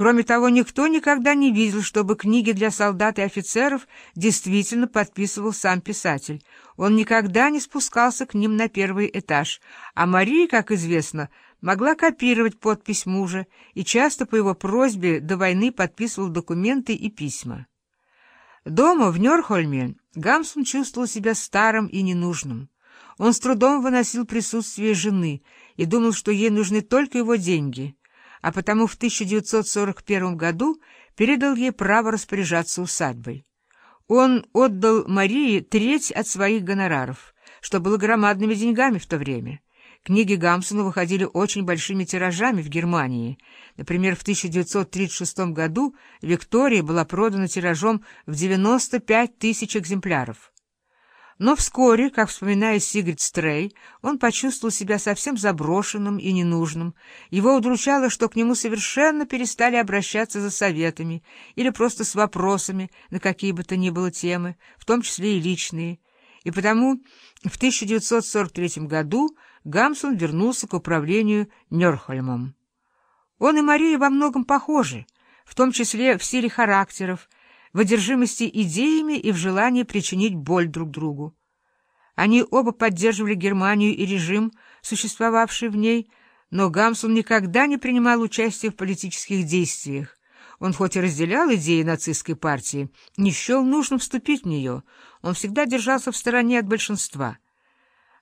Кроме того, никто никогда не видел, чтобы книги для солдат и офицеров действительно подписывал сам писатель. Он никогда не спускался к ним на первый этаж, а Мария, как известно, могла копировать подпись мужа и часто по его просьбе до войны подписывал документы и письма. Дома в Нёрхольме Гамсун чувствовал себя старым и ненужным. Он с трудом выносил присутствие жены и думал, что ей нужны только его деньги, а потому в 1941 году передал ей право распоряжаться усадьбой. Он отдал Марии треть от своих гонораров, что было громадными деньгами в то время. Книги Гамсуна выходили очень большими тиражами в Германии. Например, в 1936 году «Виктория» была продана тиражом в 95 тысяч экземпляров. Но вскоре, как вспоминает Сигрид Стрей, он почувствовал себя совсем заброшенным и ненужным. Его удручало, что к нему совершенно перестали обращаться за советами или просто с вопросами на какие бы то ни было темы, в том числе и личные. И потому в 1943 году Гамсун вернулся к управлению Нёрхольмом. Он и Мария во многом похожи, в том числе в силе характеров, в одержимости идеями и в желании причинить боль друг другу. Они оба поддерживали Германию и режим, существовавший в ней, но Гамсун никогда не принимал участия в политических действиях. Он хоть и разделял идеи нацистской партии, не счел нужным вступить в нее, он всегда держался в стороне от большинства.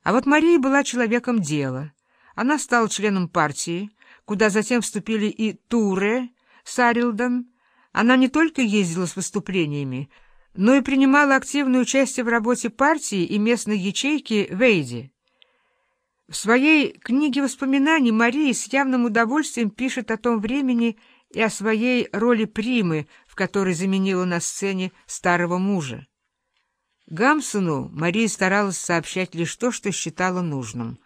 А вот Мария была человеком дела. Она стала членом партии, куда затем вступили и Туре с Арилдом. Она не только ездила с выступлениями, но и принимала активное участие в работе партии и местной ячейки Вейди. В своей книге воспоминаний Мария с явным удовольствием пишет о том времени и о своей роли примы, в которой заменила на сцене старого мужа. Гамсону Мария старалась сообщать лишь то, что считала нужным.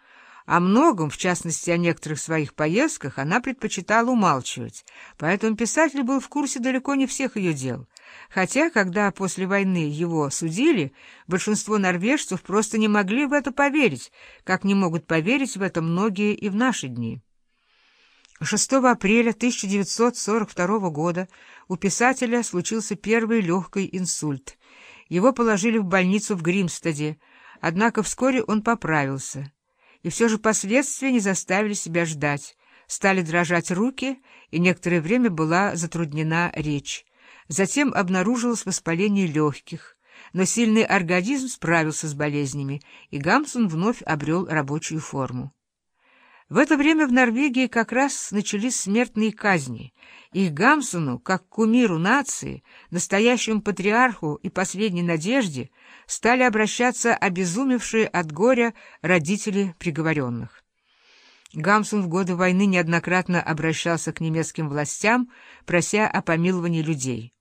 О многом, в частности о некоторых своих поездках, она предпочитала умалчивать, поэтому писатель был в курсе далеко не всех ее дел. Хотя, когда после войны его судили, большинство норвежцев просто не могли в это поверить, как не могут поверить в это многие и в наши дни. 6 апреля 1942 года у писателя случился первый легкий инсульт — его положили в больницу в Гримстеде, однако вскоре он поправился. И все же последствия не заставили себя ждать. Стали дрожать руки, и некоторое время была затруднена речь. Затем обнаружилось воспаление легких. Но сильный организм справился с болезнями, и Гамсун вновь обрел рабочую форму. В это время в Норвегии как раз начались смертные казни, и Гамсуну, как кумиру нации, настоящему патриарху и последней надежде, стали обращаться обезумевшие от горя родители приговоренных. Гамсун в годы войны неоднократно обращался к немецким властям, прося о помиловании людей.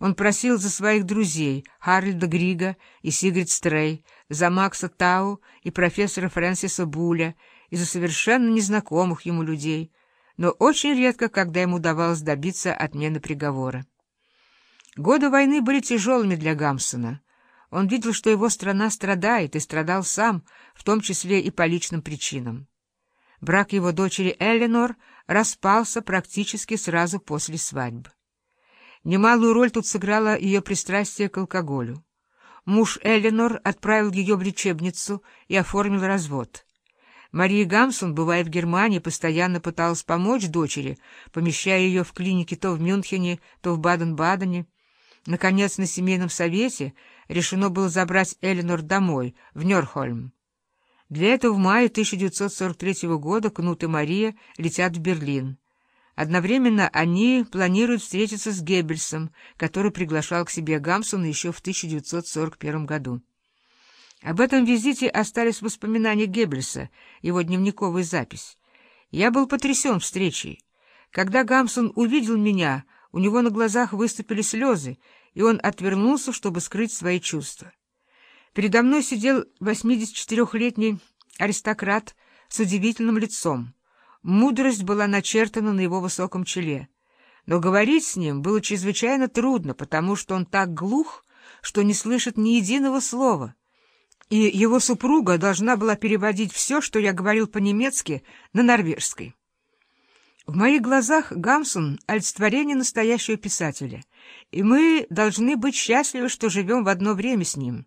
Он просил за своих друзей Харльда Грига и Сигрид Стрей, за Макса Тау и профессора Фрэнсиса Буля, из-за совершенно незнакомых ему людей, но очень редко, когда ему удавалось добиться отмены приговора. Годы войны были тяжелыми для Гамсона. Он видел, что его страна страдает, и страдал сам, в том числе и по личным причинам. Брак его дочери Эленор распался практически сразу после свадьбы. Немалую роль тут сыграло ее пристрастие к алкоголю. Муж Эленор отправил ее в лечебницу и оформил развод. Мария Гамсон, бывая в Германии, постоянно пыталась помочь дочери, помещая ее в клинике то в Мюнхене, то в Баден-Бадене. Наконец, на семейном совете решено было забрать Эленор домой, в Нёрхольм. Для этого в мае 1943 года Кнут и Мария летят в Берлин. Одновременно они планируют встретиться с Геббельсом, который приглашал к себе Гамсона еще в 1941 году. Об этом визите остались воспоминания Геббельса, его дневниковая запись. Я был потрясен встречей. Когда Гамсон увидел меня, у него на глазах выступили слезы, и он отвернулся, чтобы скрыть свои чувства. Передо мной сидел 84-летний аристократ с удивительным лицом. Мудрость была начертана на его высоком челе. Но говорить с ним было чрезвычайно трудно, потому что он так глух, что не слышит ни единого слова — и его супруга должна была переводить все, что я говорил по-немецки, на норвежский. В моих глазах Гамсун — олицетворение настоящего писателя, и мы должны быть счастливы, что живем в одно время с ним.